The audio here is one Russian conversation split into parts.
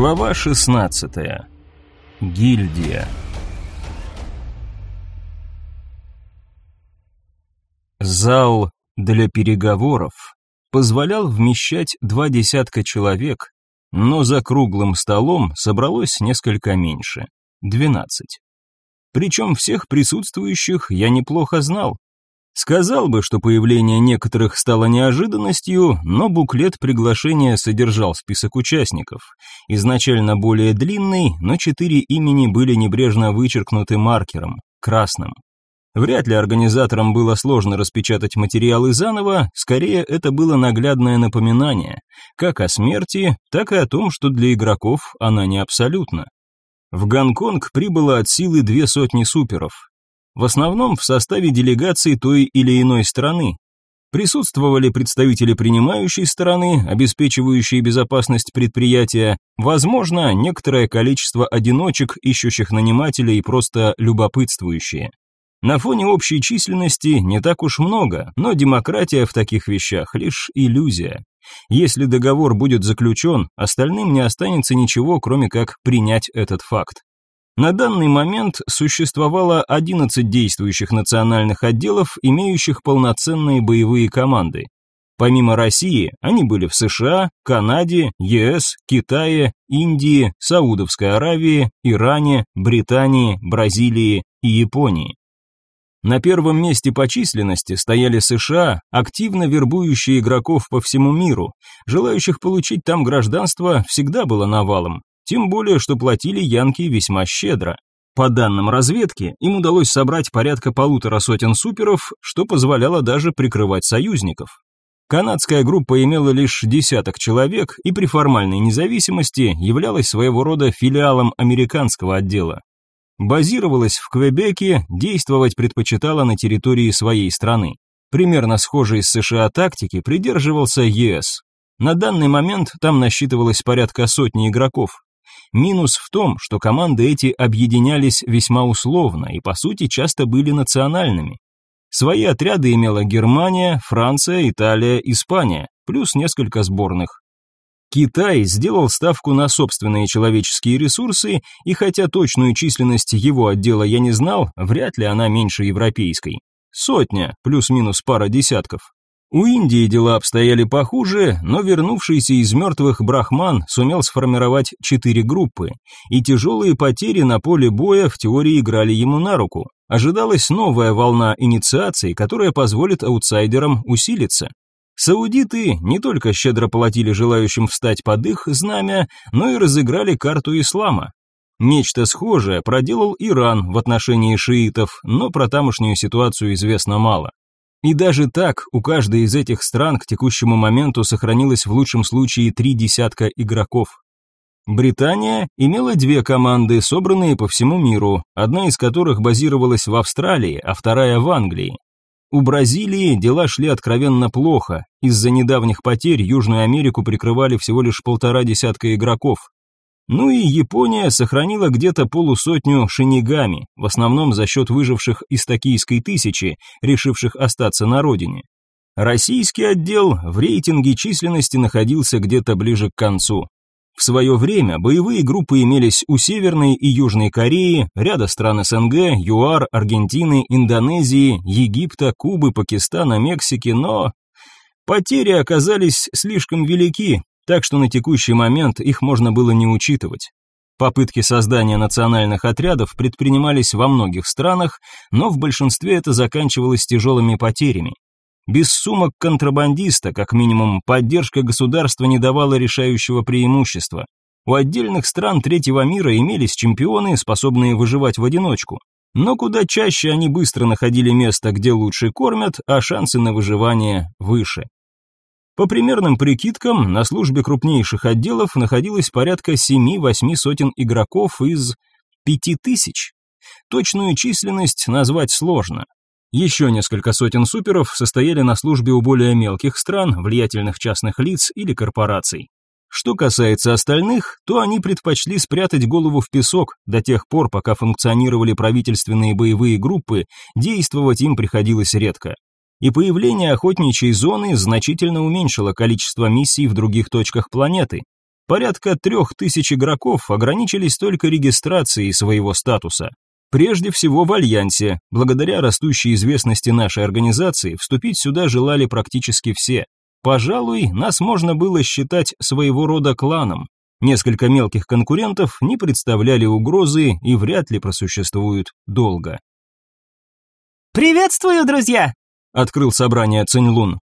Глава 16. Гильдия. Зал для переговоров позволял вмещать два десятка человек, но за круглым столом собралось несколько меньше – 12. Причем всех присутствующих я неплохо знал, Сказал бы, что появление некоторых стало неожиданностью, но буклет приглашения содержал список участников. Изначально более длинный, но четыре имени были небрежно вычеркнуты маркером, красным. Вряд ли организаторам было сложно распечатать материалы заново, скорее это было наглядное напоминание, как о смерти, так и о том, что для игроков она не абсолютна. В Гонконг прибыло от силы две сотни суперов, в основном в составе делегации той или иной страны. Присутствовали представители принимающей стороны, обеспечивающие безопасность предприятия, возможно, некоторое количество одиночек, ищущих нанимателя и просто любопытствующие. На фоне общей численности не так уж много, но демократия в таких вещах лишь иллюзия. Если договор будет заключен, остальным не останется ничего, кроме как принять этот факт. На данный момент существовало 11 действующих национальных отделов, имеющих полноценные боевые команды. Помимо России, они были в США, Канаде, ЕС, Китае, Индии, Саудовской Аравии, Иране, Британии, Бразилии и Японии. На первом месте по численности стояли США, активно вербующие игроков по всему миру. Желающих получить там гражданство всегда было навалом, тем более, что платили янки весьма щедро. По данным разведки, им удалось собрать порядка полутора сотен суперов, что позволяло даже прикрывать союзников. Канадская группа имела лишь десяток человек и при формальной независимости являлась своего рода филиалом американского отдела. Базировалась в Квебеке, действовать предпочитала на территории своей страны. Примерно схожей с США тактики придерживался ЕС. На данный момент там насчитывалось порядка сотни игроков. Минус в том, что команды эти объединялись весьма условно и по сути часто были национальными. Свои отряды имела Германия, Франция, Италия, Испания, плюс несколько сборных. Китай сделал ставку на собственные человеческие ресурсы, и хотя точную численность его отдела я не знал, вряд ли она меньше европейской. Сотня, плюс-минус пара десятков. У Индии дела обстояли похуже, но вернувшийся из мертвых брахман сумел сформировать четыре группы, и тяжелые потери на поле боя в теории играли ему на руку. Ожидалась новая волна инициаций, которая позволит аутсайдерам усилиться. Саудиты не только щедро платили желающим встать под их знамя, но и разыграли карту ислама. Нечто схожее проделал Иран в отношении шиитов, но про тамошнюю ситуацию известно мало. И даже так, у каждой из этих стран к текущему моменту сохранилось в лучшем случае три десятка игроков. Британия имела две команды, собранные по всему миру, одна из которых базировалась в Австралии, а вторая в Англии. У Бразилии дела шли откровенно плохо, из-за недавних потерь Южную Америку прикрывали всего лишь полтора десятка игроков. Ну и Япония сохранила где-то полусотню шинигами, в основном за счет выживших из токийской тысячи, решивших остаться на родине. Российский отдел в рейтинге численности находился где-то ближе к концу. В свое время боевые группы имелись у Северной и Южной Кореи, ряда стран СНГ, ЮАР, Аргентины, Индонезии, Египта, Кубы, Пакистана, Мексики, но потери оказались слишком велики, так что на текущий момент их можно было не учитывать. Попытки создания национальных отрядов предпринимались во многих странах, но в большинстве это заканчивалось тяжелыми потерями. Без сумок контрабандиста, как минимум, поддержка государства не давала решающего преимущества. У отдельных стран третьего мира имелись чемпионы, способные выживать в одиночку. Но куда чаще они быстро находили место, где лучше кормят, а шансы на выживание выше. По примерным прикидкам, на службе крупнейших отделов находилось порядка 7-8 сотен игроков из 5000. Точную численность назвать сложно. Еще несколько сотен суперов состояли на службе у более мелких стран, влиятельных частных лиц или корпораций. Что касается остальных, то они предпочли спрятать голову в песок до тех пор, пока функционировали правительственные боевые группы, действовать им приходилось редко и появление охотничьей зоны значительно уменьшило количество миссий в других точках планеты. Порядка трех тысяч игроков ограничились только регистрацией своего статуса. Прежде всего в Альянсе, благодаря растущей известности нашей организации, вступить сюда желали практически все. Пожалуй, нас можно было считать своего рода кланом. Несколько мелких конкурентов не представляли угрозы и вряд ли просуществуют долго. «Приветствую, друзья!» открыл собрание Циньлун.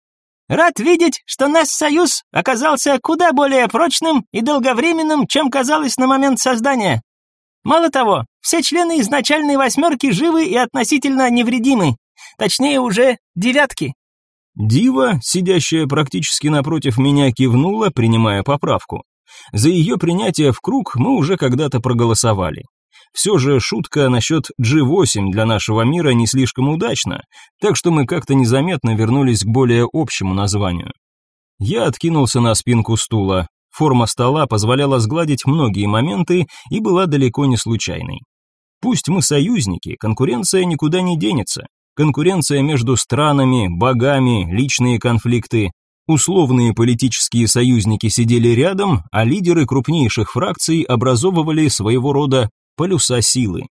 Рад видеть, что наш союз оказался куда более прочным и долговременным, чем казалось на момент создания. Мало того, все члены изначальной восьмерки живы и относительно невредимы. Точнее, уже девятки. Дива, сидящая практически напротив меня, кивнула, принимая поправку. За ее принятие в круг мы уже когда-то проголосовали. Все же шутка насчет G8 для нашего мира не слишком удачна, так что мы как-то незаметно вернулись к более общему названию. Я откинулся на спинку стула. Форма стола позволяла сгладить многие моменты и была далеко не случайной. Пусть мы союзники, конкуренция никуда не денется. Конкуренция между странами, богами, личные конфликты. Условные политические союзники сидели рядом, а лидеры крупнейших фракций образовывали своего рода полюса силы.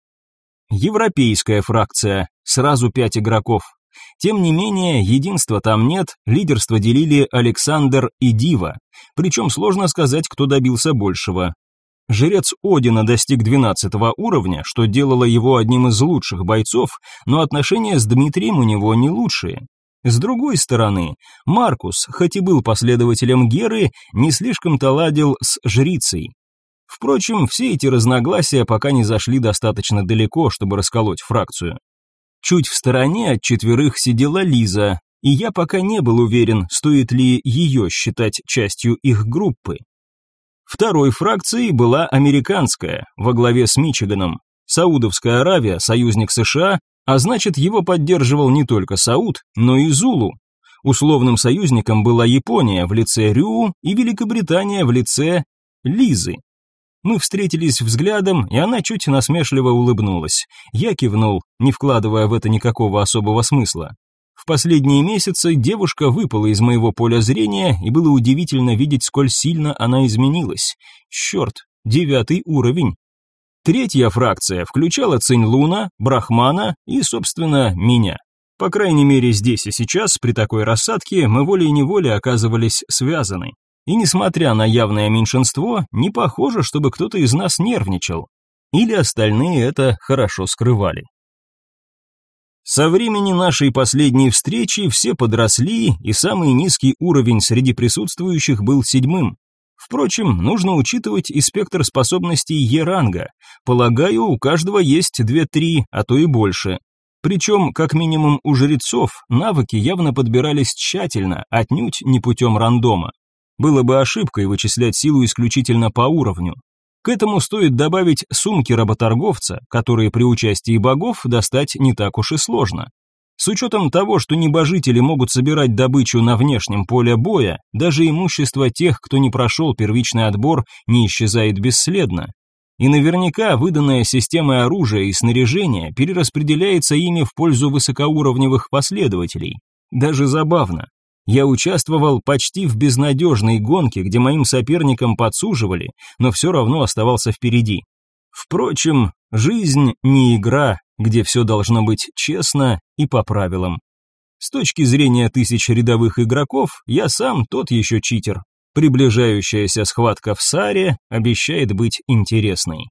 Европейская фракция, сразу пять игроков. Тем не менее, единства там нет, лидерство делили Александр и Дива, причем сложно сказать, кто добился большего. Жрец Одина достиг 12 уровня, что делало его одним из лучших бойцов, но отношения с Дмитрием у него не лучшие. С другой стороны, Маркус, хоть и был последователем Геры, не слишком-то ладил с жрицей. Впрочем, все эти разногласия пока не зашли достаточно далеко, чтобы расколоть фракцию. Чуть в стороне от четверых сидела Лиза, и я пока не был уверен, стоит ли ее считать частью их группы. Второй фракцией была американская, во главе с Мичиганом. Саудовская Аравия, союзник США, а значит его поддерживал не только Сауд, но и Зулу. Условным союзником была Япония в лице Рю и Великобритания в лице Лизы. Мы встретились взглядом, и она чуть насмешливо улыбнулась. Я кивнул, не вкладывая в это никакого особого смысла. В последние месяцы девушка выпала из моего поля зрения, и было удивительно видеть, сколь сильно она изменилась. Черт, девятый уровень. Третья фракция включала Цинь-Луна, Брахмана и, собственно, меня. По крайней мере, здесь и сейчас, при такой рассадке, мы волей-неволей оказывались связаны. И несмотря на явное меньшинство, не похоже, чтобы кто-то из нас нервничал. Или остальные это хорошо скрывали. Со времени нашей последней встречи все подросли, и самый низкий уровень среди присутствующих был седьмым. Впрочем, нужно учитывать и спектр способностей Е-ранга. Полагаю, у каждого есть 2-3, а то и больше. Причем, как минимум у жрецов, навыки явно подбирались тщательно, отнюдь не путем рандома. Было бы ошибкой вычислять силу исключительно по уровню. К этому стоит добавить сумки работорговца, которые при участии богов достать не так уж и сложно. С учетом того, что небожители могут собирать добычу на внешнем поле боя, даже имущество тех, кто не прошел первичный отбор, не исчезает бесследно. И наверняка выданное системой оружие и снаряжение перераспределяется ими в пользу высокоуровневых последователей. Даже забавно. Я участвовал почти в безнадежной гонке, где моим соперникам подсуживали, но все равно оставался впереди. Впрочем, жизнь не игра, где все должно быть честно и по правилам. С точки зрения тысяч рядовых игроков, я сам тот еще читер. Приближающаяся схватка в Саре обещает быть интересной.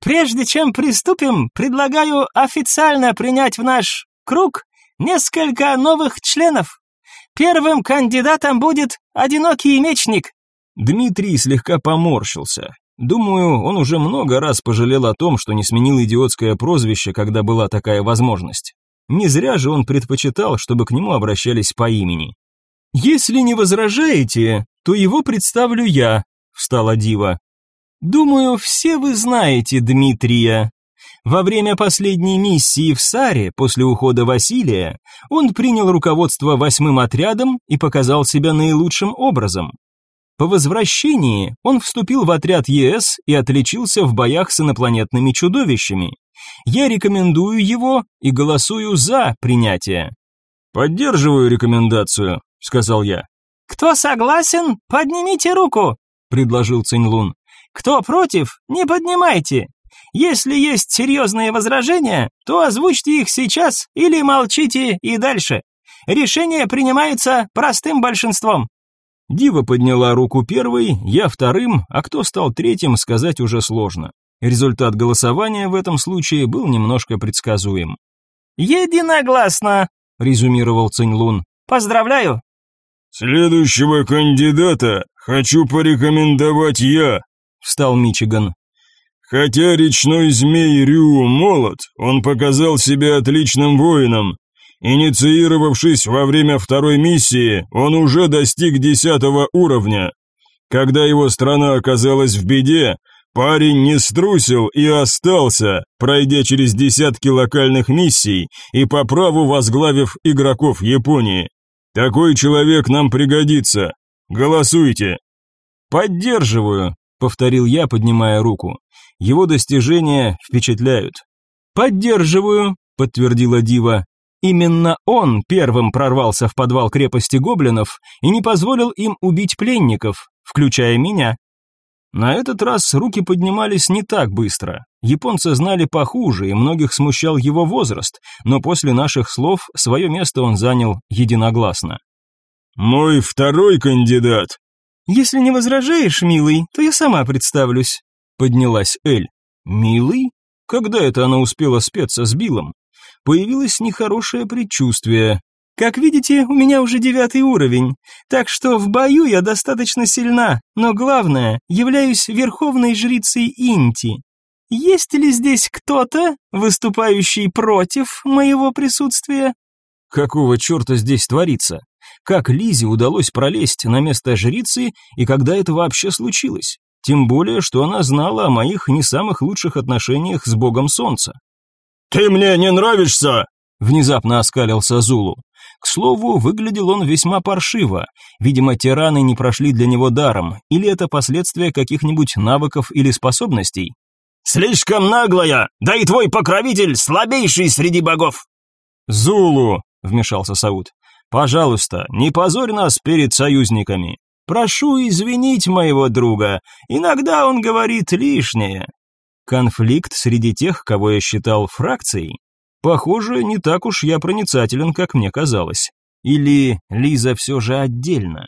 Прежде чем приступим, предлагаю официально принять в наш круг несколько новых членов. Первым кандидатом будет одинокий мечник. Дмитрий слегка поморщился. Думаю, он уже много раз пожалел о том, что не сменил идиотское прозвище, когда была такая возможность. Не зря же он предпочитал, чтобы к нему обращались по имени. «Если не возражаете, то его представлю я», — встала Дива. «Думаю, все вы знаете Дмитрия», во время последней миссии в Саре, после ухода Василия, он принял руководство восьмым отрядом и показал себя наилучшим образом. По возвращении он вступил в отряд ЕС и отличился в боях с инопланетными чудовищами. Я рекомендую его и голосую за принятие. Поддерживаю рекомендацию, сказал я. Кто согласен, поднимите руку, предложил Цинь Лун. Кто против, не поднимайте. Если есть серьезные возражения, то озвучьте их сейчас или молчите и дальше. Решение принимается простым большинством. Дива подняла руку первой, я вторым, а кто стал третьим, сказать уже сложно. Результат голосования в этом случае был немножко предсказуем. «Единогласно», — резюмировал Циньлун. «Поздравляю». «Следующего кандидата хочу порекомендовать я», — встал Мичиган. Хотя речной змей Рю молод, он показал себя отличным воином. Инициировавшись во время второй миссии, он уже достиг десятого уровня. Когда его страна оказалась в беде, парень не струсил и остался, пройдя через десятки локальных миссий и по праву возглавив игроков Японии. Такой человек нам пригодится. Голосуйте. Поддерживаю, повторил я, поднимая руку. Его достижения впечатляют. Поддерживаю, подтвердила Дива. Именно он первым прорвался в подвал крепости гоблинов и не позволил им убить пленников, включая меня. На этот раз руки поднимались не так быстро. Японцы знали похуже, и многих смущал его возраст, но после наших слов свое место он занял единогласно. «Мой второй кандидат», если не возражаешь, милый, то я сама представлюсь. Поднялась Эль. Милый? Когда это она успела спеться с Биллом? Появилось нехорошее предчувствие. Как видите, у меня уже девятый уровень, так что в бою я достаточно сильна, но главное, являюсь верховной жрицей Инти. Есть ли здесь кто-то, выступающий против моего присутствия? Какого черта здесь творится? как Лизе удалось пролезть на место жрицы и когда это вообще случилось. Тем более, что она знала о моих не самых лучших отношениях с богом солнца. «Ты мне не нравишься!» — внезапно оскалился Зулу. К слову, выглядел он весьма паршиво. Видимо, тираны не прошли для него даром, или это последствия каких-нибудь навыков или способностей. «Слишком наглая! Да и твой покровитель слабейший среди богов!» «Зулу!» — вмешался Сауд. Пожалуйста, не позорь нас перед союзниками. Прошу извинить моего друга, иногда он говорит лишнее. Конфликт среди тех, кого я считал фракцией? Похоже, не так уж я проницателен, как мне казалось. Или Лиза все же отдельно?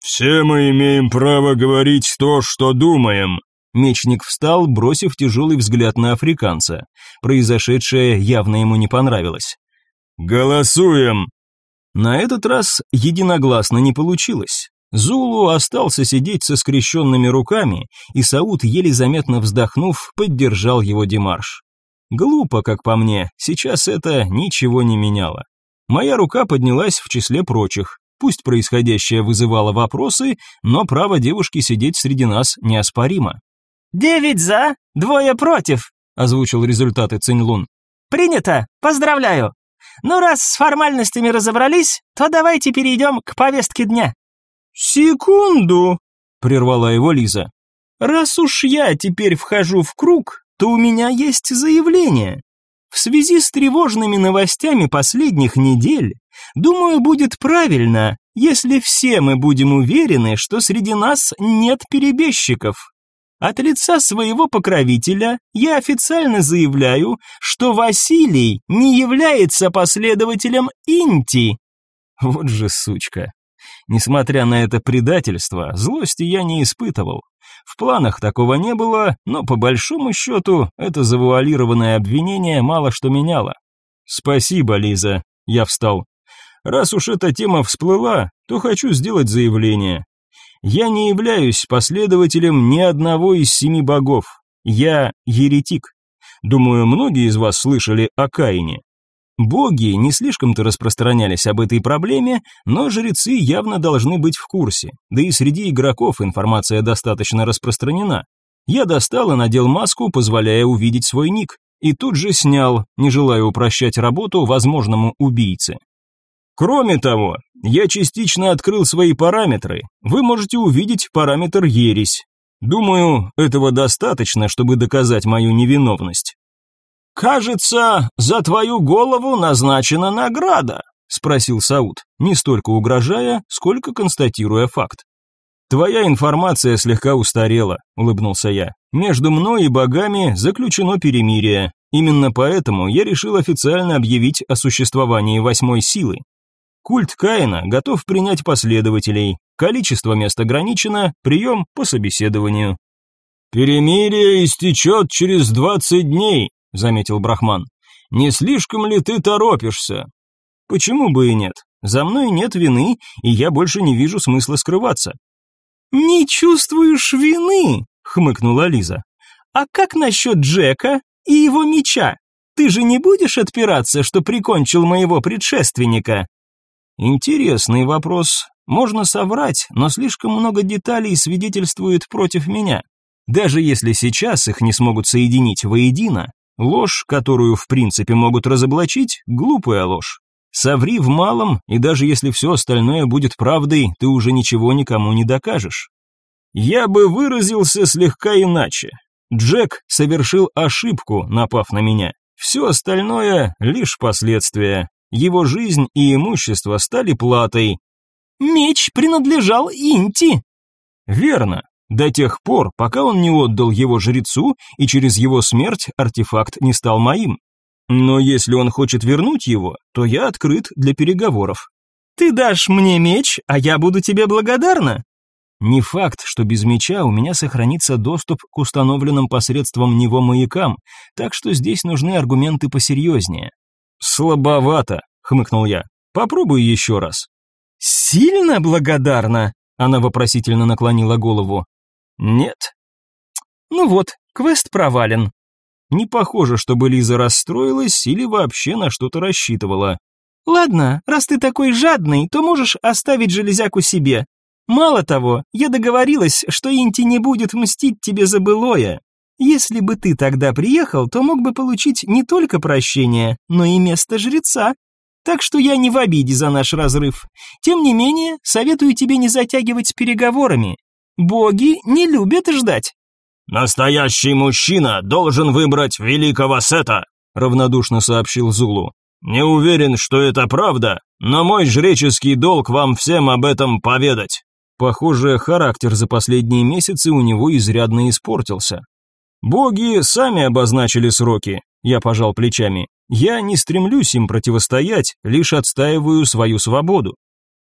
«Все мы имеем право говорить то, что думаем», Мечник встал, бросив тяжелый взгляд на африканца. Произошедшее явно ему не понравилось. «Голосуем! На этот раз единогласно не получилось. Зулу остался сидеть со скрещенными руками, и Сауд, еле заметно вздохнув, поддержал его Демарш. Глупо, как по мне, сейчас это ничего не меняло. Моя рука поднялась в числе прочих. Пусть происходящее вызывало вопросы, но право девушки сидеть среди нас неоспоримо. «Девять за, двое против», – озвучил результаты Цинь Лун. «Принято! Поздравляю!» Ну, раз с формальностями разобрались, то давайте перейдем к повестке дня». «Секунду», — прервала его Лиза. «Раз уж я теперь вхожу в круг, то у меня есть заявление. В связи с тревожными новостями последних недель, думаю, будет правильно, если все мы будем уверены, что среди нас нет перебежчиков, от лица своего покровителя я официально заявляю, что Василий не является последователем Инти. Вот же сучка. Несмотря на это предательство, злости я не испытывал. В планах такого не было, но по большому счету это завуалированное обвинение мало что меняло. «Спасибо, Лиза», — я встал. «Раз уж эта тема всплыла, то хочу сделать заявление. Я не являюсь последователем ни одного из семи богов. Я еретик. Думаю, многие из вас слышали о Каине. Боги не слишком-то распространялись об этой проблеме, но жрецы явно должны быть в курсе, да и среди игроков информация достаточно распространена. Я достал и надел маску, позволяя увидеть свой ник, и тут же снял, не желая упрощать работу возможному убийце. Кроме того, я частично открыл свои параметры. Вы можете увидеть параметр ересь. Думаю, этого достаточно, чтобы доказать мою невиновность. Кажется, за твою голову назначена награда, спросил Сауд, не столько угрожая, сколько констатируя факт. Твоя информация слегка устарела, улыбнулся я. Между мной и богами заключено перемирие. Именно поэтому я решил официально объявить о существовании восьмой силы. Культ Каина готов принять последователей. Количество мест ограничено, прием по собеседованию. «Перемирие истечет через двадцать дней», — заметил Брахман. «Не слишком ли ты торопишься?» «Почему бы и нет? За мной нет вины, и я больше не вижу смысла скрываться». «Не чувствуешь вины?» — хмыкнула Лиза. «А как насчет Джека и его меча? Ты же не будешь отпираться, что прикончил моего предшественника?» Интересный вопрос. Можно соврать, но слишком много деталей свидетельствует против меня. Даже если сейчас их не смогут соединить воедино, ложь, которую в принципе могут разоблачить, глупая ложь. Соври в малом, и даже если все остальное будет правдой, ты уже ничего никому не докажешь. Я бы выразился слегка иначе. Джек совершил ошибку, напав на меня. Все остальное — лишь последствия, его жизнь и имущество стали платой. Меч принадлежал Инти. Верно, до тех пор, пока он не отдал его жрецу, и через его смерть артефакт не стал моим. Но если он хочет вернуть его, то я открыт для переговоров. Ты дашь мне меч, а я буду тебе благодарна. Не факт, что без меча у меня сохранится доступ к установленным посредством него маякам, так что здесь нужны аргументы посерьезнее. «Слабовато», — хмыкнул я. «Попробуй еще раз». «Сильно благодарна?» — она вопросительно наклонила голову. «Нет». «Ну вот, квест провален». Не похоже, чтобы Лиза расстроилась или вообще на что-то рассчитывала. «Ладно, раз ты такой жадный, то можешь оставить железяку себе. Мало того, я договорилась, что Инти не будет мстить тебе за былое». Если бы ты тогда приехал, то мог бы получить не только прощение, но и место жреца. Так что я не в обиде за наш разрыв. Тем не менее, советую тебе не затягивать с переговорами. Боги не любят ждать. Настоящий мужчина должен выбрать великого Сета, равнодушно сообщил Зулу. Не уверен, что это правда, но мой жреческий долг вам всем об этом поведать. Похоже, характер за последние месяцы у него изрядно испортился. Боги сами обозначили сроки, я пожал плечами. Я не стремлюсь им противостоять, лишь отстаиваю свою свободу.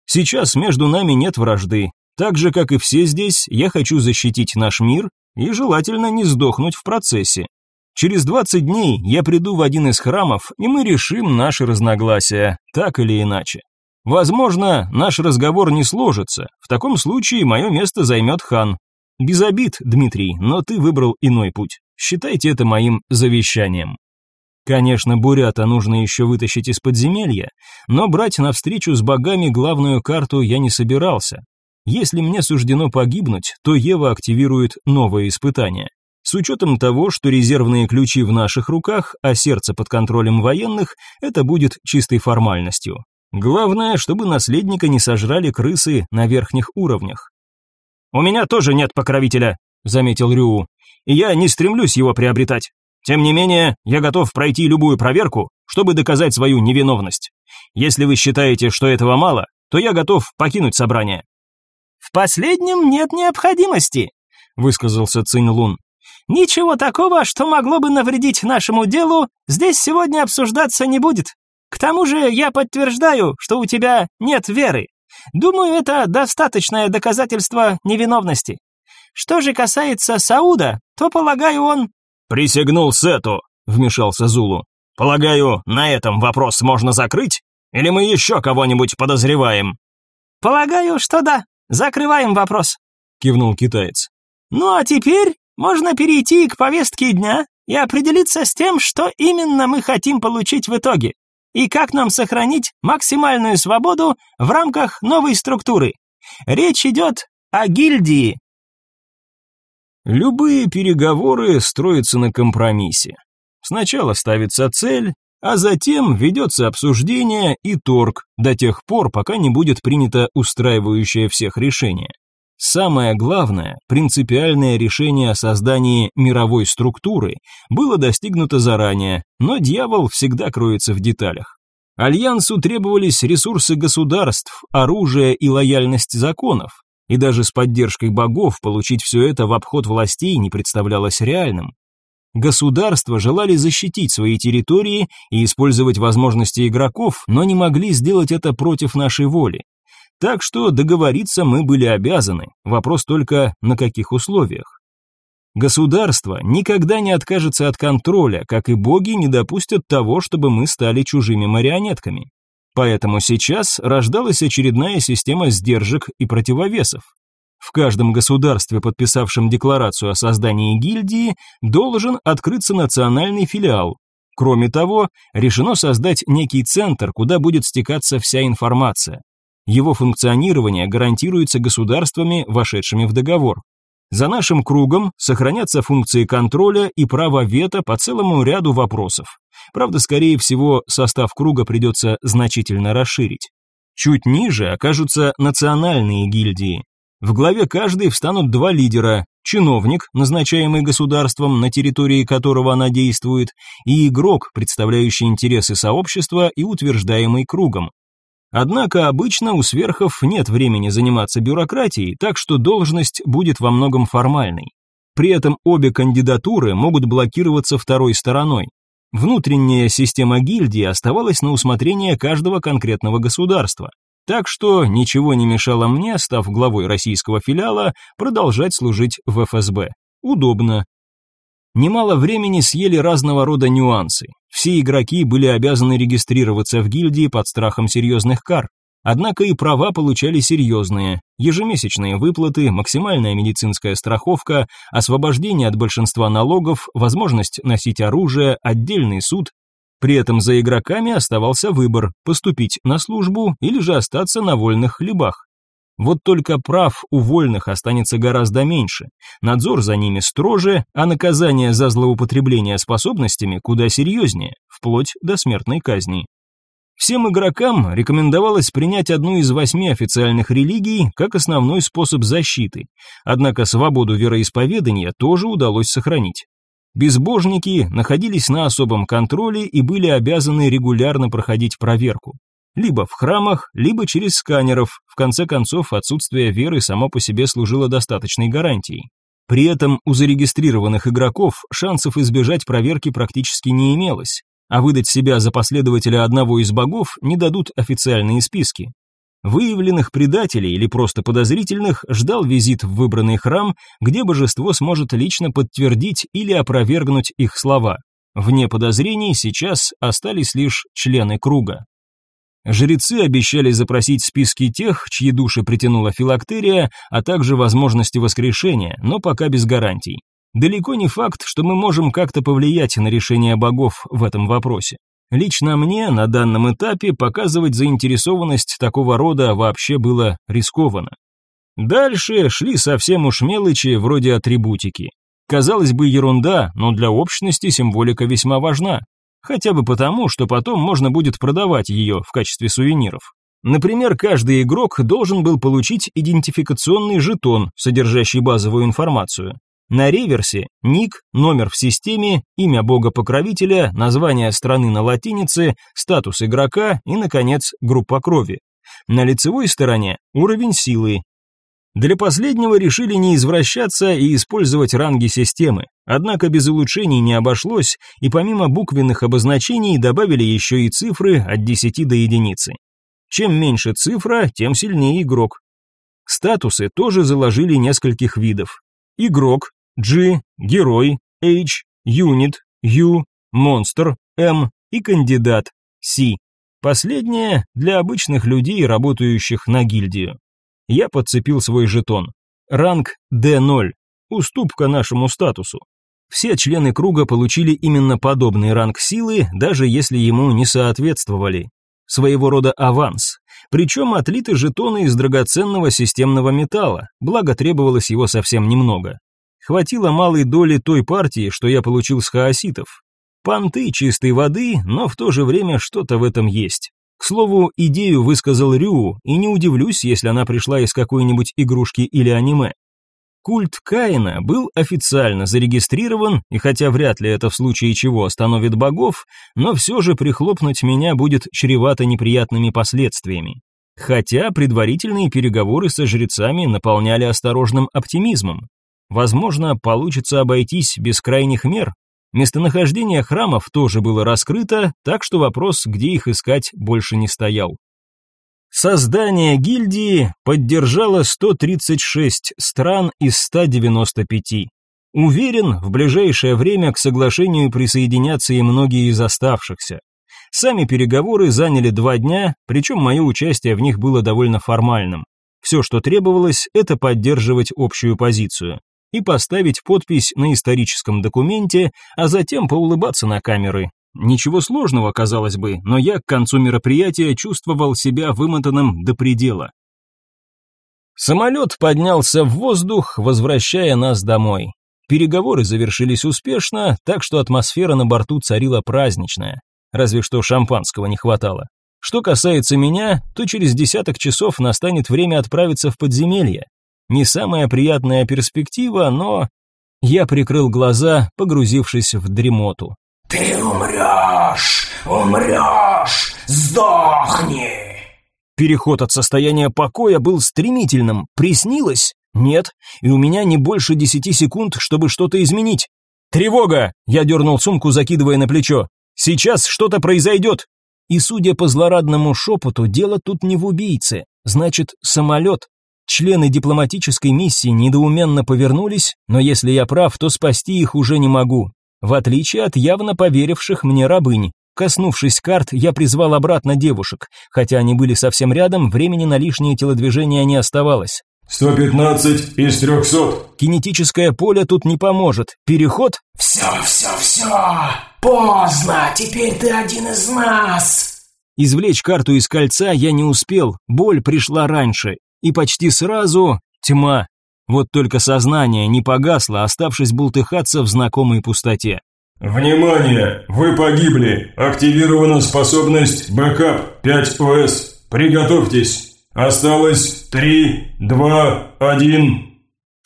Сейчас между нами нет вражды. Так же, как и все здесь, я хочу защитить наш мир и желательно не сдохнуть в процессе. Через 20 дней я приду в один из храмов, и мы решим наши разногласия, так или иначе. Возможно, наш разговор не сложится. В таком случае мое место займет хан. Без обид, Дмитрий, но ты выбрал иной путь. Считайте это моим завещанием. Конечно, бурята нужно еще вытащить из подземелья, но брать навстречу с богами главную карту я не собирался. Если мне суждено погибнуть, то Ева активирует новое испытание. С учетом того, что резервные ключи в наших руках, а сердце под контролем военных, это будет чистой формальностью. Главное, чтобы наследника не сожрали крысы на верхних уровнях. «У меня тоже нет покровителя», — заметил Рю, «и я не стремлюсь его приобретать. Тем не менее, я готов пройти любую проверку, чтобы доказать свою невиновность. Если вы считаете, что этого мало, то я готов покинуть собрание». «В последнем нет необходимости», — высказался Цинь Лун. «Ничего такого, что могло бы навредить нашему делу, здесь сегодня обсуждаться не будет. К тому же я подтверждаю, что у тебя нет веры. Думаю, это достаточное доказательство невиновности. Что же касается Сауда, то, полагаю, он...» «Присягнул Сету», — вмешался Зулу. «Полагаю, на этом вопрос можно закрыть? Или мы еще кого-нибудь подозреваем?» «Полагаю, что да. Закрываем вопрос», — кивнул китаец. «Ну а теперь можно перейти к повестке дня и определиться с тем, что именно мы хотим получить в итоге и как нам сохранить максимальную свободу в рамках новой структуры. Речь идет о гильдии. Любые переговоры строятся на компромиссе. Сначала ставится цель, а затем ведется обсуждение и торг до тех пор, пока не будет принято устраивающее всех решение. Самое главное, принципиальное решение о создании мировой структуры было достигнуто заранее, но дьявол всегда кроется в деталях. Альянсу требовались ресурсы государств, оружие и лояльность законов, и даже с поддержкой богов получить все это в обход властей не представлялось реальным. Государства желали защитить свои территории и использовать возможности игроков, но не могли сделать это против нашей воли. Так что договориться мы были обязаны, вопрос только на каких условиях. Государство никогда не откажется от контроля, как и боги не допустят того, чтобы мы стали чужими марионетками. Поэтому сейчас рождалась очередная система сдержек и противовесов. В каждом государстве, подписавшем декларацию о создании гильдии, должен открыться национальный филиал. Кроме того, решено создать некий центр, куда будет стекаться вся информация. Его функционирование гарантируется государствами, вошедшими в договор. За нашим кругом сохранятся функции контроля и право вето по целому ряду вопросов. Правда, скорее всего, состав круга придется значительно расширить. Чуть ниже окажутся национальные гильдии. В главе каждой встанут два лидера – чиновник, назначаемый государством, на территории которого она действует, и игрок, представляющий интересы сообщества и утверждаемый кругом. Однако обычно у сверхов нет времени заниматься бюрократией, так что должность будет во многом формальной. При этом обе кандидатуры могут блокироваться второй стороной. Внутренняя система гильдии оставалась на усмотрение каждого конкретного государства. Так что ничего не мешало мне, став главой российского филиала, продолжать служить в ФСБ. Удобно. Немало времени съели разного рода нюансы. Все игроки были обязаны регистрироваться в гильдии под страхом серьезных кар. Однако и права получали серьезные: ежемесячные выплаты, максимальная медицинская страховка, освобождение от большинства налогов, возможность носить оружие, отдельный суд. При этом за игроками оставался выбор: поступить на службу или же остаться на вольных хлебах. Вот только прав у вольных останется гораздо меньше, надзор за ними строже, а наказание за злоупотребление способностями куда серьезнее, вплоть до смертной казни. Всем игрокам рекомендовалось принять одну из восьми официальных религий как основной способ защиты, однако свободу вероисповедания тоже удалось сохранить. Безбожники находились на особом контроле и были обязаны регулярно проходить проверку либо в храмах, либо через сканеров. В конце концов, отсутствие веры само по себе служило достаточной гарантией. При этом у зарегистрированных игроков шансов избежать проверки практически не имелось, а выдать себя за последователя одного из богов не дадут официальные списки. Выявленных предателей или просто подозрительных ждал визит в выбранный храм, где божество сможет лично подтвердить или опровергнуть их слова. Вне подозрений сейчас остались лишь члены круга. Жрецы обещали запросить списки тех, чьи души притянула филактерия, а также возможности воскрешения, но пока без гарантий. Далеко не факт, что мы можем как-то повлиять на решение богов в этом вопросе. Лично мне на данном этапе показывать заинтересованность такого рода вообще было рискованно. Дальше шли совсем уж мелочи вроде атрибутики. Казалось бы, ерунда, но для общности символика весьма важна. Хотя бы потому, что потом можно будет продавать ее в качестве сувениров. Например, каждый игрок должен был получить идентификационный жетон, содержащий базовую информацию. На реверсе – ник, номер в системе, имя бога-покровителя, название страны на латинице, статус игрока и, наконец, группа крови. На лицевой стороне – уровень силы, для последнего решили не извращаться и использовать ранги системы. Однако без улучшений не обошлось, и помимо буквенных обозначений добавили еще и цифры от 10 до единицы. Чем меньше цифра, тем сильнее игрок. Статусы тоже заложили нескольких видов. Игрок, G, герой, H, юнит, U, монстр, M и кандидат, C. Последнее для обычных людей, работающих на гильдию. Я подцепил свой жетон. Ранг D0. Уступка нашему статусу. Все члены круга получили именно подобный ранг силы, даже если ему не соответствовали. Своего рода аванс. Причем отлиты жетоны из драгоценного системного металла, благо требовалось его совсем немного. Хватило малой доли той партии, что я получил с хаоситов. Понты чистой воды, но в то же время что-то в этом есть. К слову, идею высказал Рю, и не удивлюсь, если она пришла из какой-нибудь игрушки или аниме. Культ Каина был официально зарегистрирован, и хотя вряд ли это в случае чего остановит богов, но все же прихлопнуть меня будет чревато неприятными последствиями. Хотя предварительные переговоры со жрецами наполняли осторожным оптимизмом. Возможно, получится обойтись без крайних мер, Местонахождение храмов тоже было раскрыто, так что вопрос, где их искать, больше не стоял. Создание гильдии поддержало 136 стран из 195. Уверен, в ближайшее время к соглашению присоединятся и многие из оставшихся. Сами переговоры заняли два дня, причем мое участие в них было довольно формальным. Все, что требовалось, это поддерживать общую позицию и поставить подпись на историческом документе, а затем поулыбаться на камеры. Ничего сложного, казалось бы, но я к концу мероприятия чувствовал себя вымотанным до предела. Самолет поднялся в воздух, возвращая нас домой. Переговоры завершились успешно, так что атмосфера на борту царила праздничная. Разве что шампанского не хватало. Что касается меня, то через десяток часов настанет время отправиться в подземелье. Не самая приятная перспектива, но... Я прикрыл глаза, погрузившись в дремоту. «Ты умрешь! Умрешь! Сдохни!» Переход от состояния покоя был стремительным. Приснилось? Нет. И у меня не больше десяти секунд, чтобы что-то изменить. «Тревога!» — я дернул сумку, закидывая на плечо. «Сейчас что-то произойдет!» И, судя по злорадному шепоту, дело тут не в убийце. Значит, самолет. Члены дипломатической миссии недоуменно повернулись, но если я прав, то спасти их уже не могу, в отличие от явно поверивших мне рабынь. Коснувшись карт, я призвал обратно девушек. Хотя они были совсем рядом, времени на лишние телодвижения не оставалось. «Сто пятнадцать из трехсот!» «Кинетическое поле тут не поможет. Переход?» «Все, все, все! Поздно! Теперь ты один из нас!» Извлечь карту из кольца я не успел, боль пришла раньше, и почти сразу тьма. Вот только сознание не погасло, оставшись бултыхаться в знакомой пустоте. «Внимание! Вы погибли! Активирована способность «Бэкап 5ОС». Приготовьтесь! Осталось 3, 2, 1...»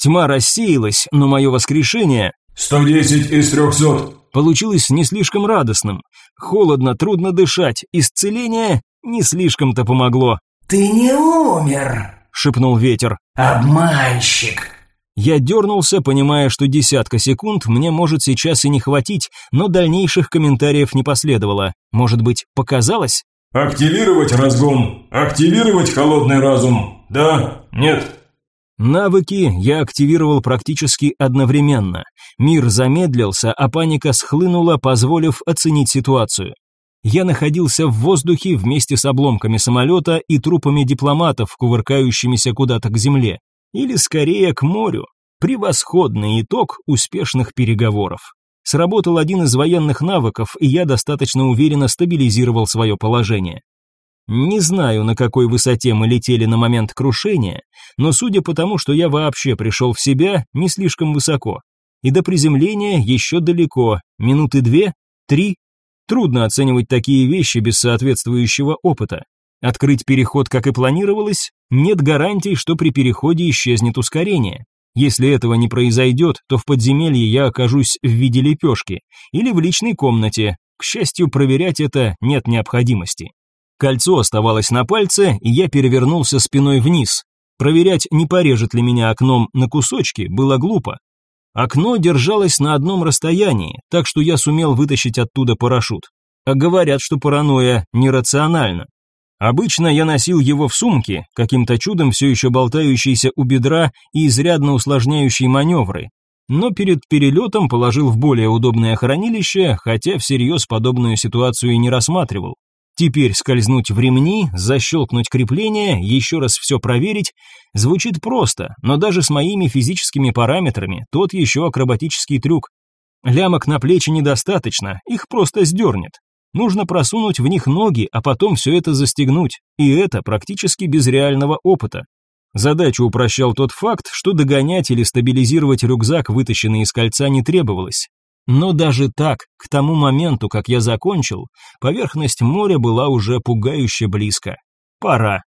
Тьма рассеялась, но мое воскрешение... «110 из 300!» Получилось не слишком радостным. Холодно, трудно дышать, исцеление не слишком-то помогло. «Ты не умер!» шепнул ветер. «Обманщик!» Я дернулся, понимая, что десятка секунд мне может сейчас и не хватить, но дальнейших комментариев не последовало. Может быть, показалось? «Активировать разгон! Активировать холодный разум! Да? Нет?» Навыки я активировал практически одновременно. Мир замедлился, а паника схлынула, позволив оценить ситуацию я находился в воздухе вместе с обломками самолета и трупами дипломатов, кувыркающимися куда-то к земле, или скорее к морю. Превосходный итог успешных переговоров. Сработал один из военных навыков, и я достаточно уверенно стабилизировал свое положение. Не знаю, на какой высоте мы летели на момент крушения, но судя по тому, что я вообще пришел в себя, не слишком высоко. И до приземления еще далеко, минуты две, три, Трудно оценивать такие вещи без соответствующего опыта. Открыть переход, как и планировалось, нет гарантий, что при переходе исчезнет ускорение. Если этого не произойдет, то в подземелье я окажусь в виде лепешки или в личной комнате. К счастью, проверять это нет необходимости. Кольцо оставалось на пальце, и я перевернулся спиной вниз. Проверять, не порежет ли меня окном на кусочки, было глупо. Окно держалось на одном расстоянии, так что я сумел вытащить оттуда парашют. А говорят, что паранойя нерациональна. Обычно я носил его в сумке, каким-то чудом все еще болтающийся у бедра и изрядно усложняющий маневры. Но перед перелетом положил в более удобное хранилище, хотя всерьез подобную ситуацию и не рассматривал. Теперь скользнуть в ремни, защелкнуть крепление, еще раз все проверить. Звучит просто, но даже с моими физическими параметрами тот еще акробатический трюк. Лямок на плечи недостаточно, их просто сдернет. Нужно просунуть в них ноги, а потом все это застегнуть, и это практически без реального опыта. Задачу упрощал тот факт, что догонять или стабилизировать рюкзак, вытащенный из кольца, не требовалось. Но даже так, к тому моменту, как я закончил, поверхность моря была уже пугающе близко. Пора.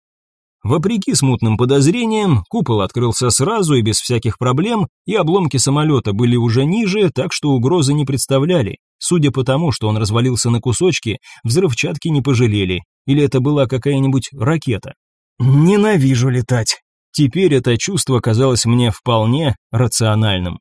Вопреки смутным подозрениям, купол открылся сразу и без всяких проблем, и обломки самолета были уже ниже, так что угрозы не представляли. Судя по тому, что он развалился на кусочки, взрывчатки не пожалели. Или это была какая-нибудь ракета? «Ненавижу летать». Теперь это чувство казалось мне вполне рациональным.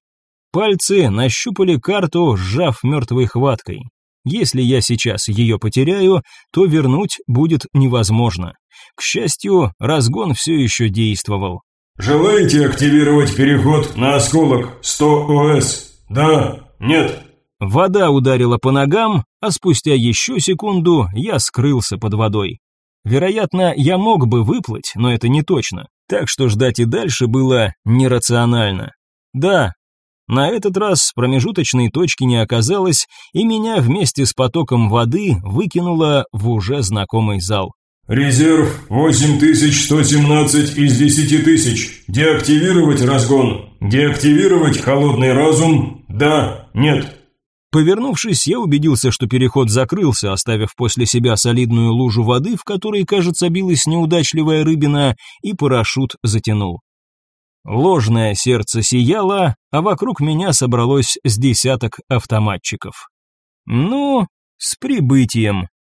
Пальцы нащупали карту, сжав мертвой хваткой. Если я сейчас ее потеряю, то вернуть будет невозможно. К счастью, разгон все еще действовал. «Желаете активировать переход на осколок 100 ОС? Да? Нет?» Вода ударила по ногам, а спустя еще секунду я скрылся под водой. Вероятно, я мог бы выплыть, но это не точно, так что ждать и дальше было нерационально. Да, на этот раз промежуточной точки не оказалось, и меня вместе с потоком воды выкинуло в уже знакомый зал. «Резерв 8117 из 10 тысяч. Деактивировать разгон. Деактивировать холодный разум. Да, нет». Повернувшись, я убедился, что переход закрылся, оставив после себя солидную лужу воды, в которой, кажется, билась неудачливая рыбина, и парашют затянул. Ложное сердце сияло, а вокруг меня собралось с десяток автоматчиков. Ну, с прибытием.